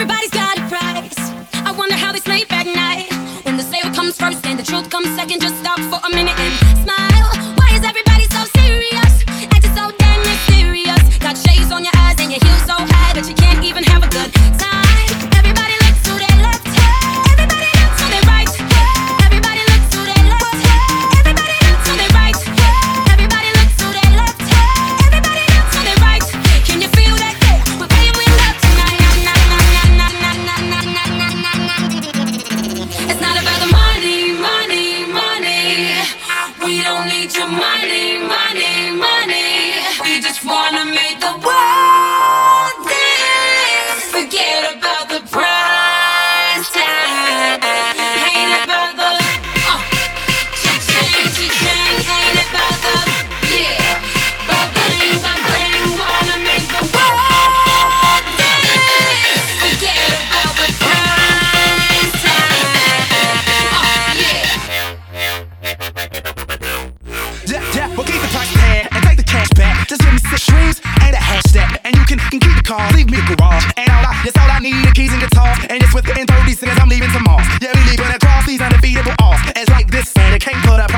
Everybody's got a price. I wonder how they sleep at night. When the sale comes first and the truth comes second, just stop for a minute and your money, money, money. We just wanna make the world dance. Forget about the Leave me the garage. And all I, that's all I need are keys and guitars. And just within 30 seconds, I'm leaving tomorrow. Yeah, we leaving across these undefeatable odds. It's like this, and it can't put up.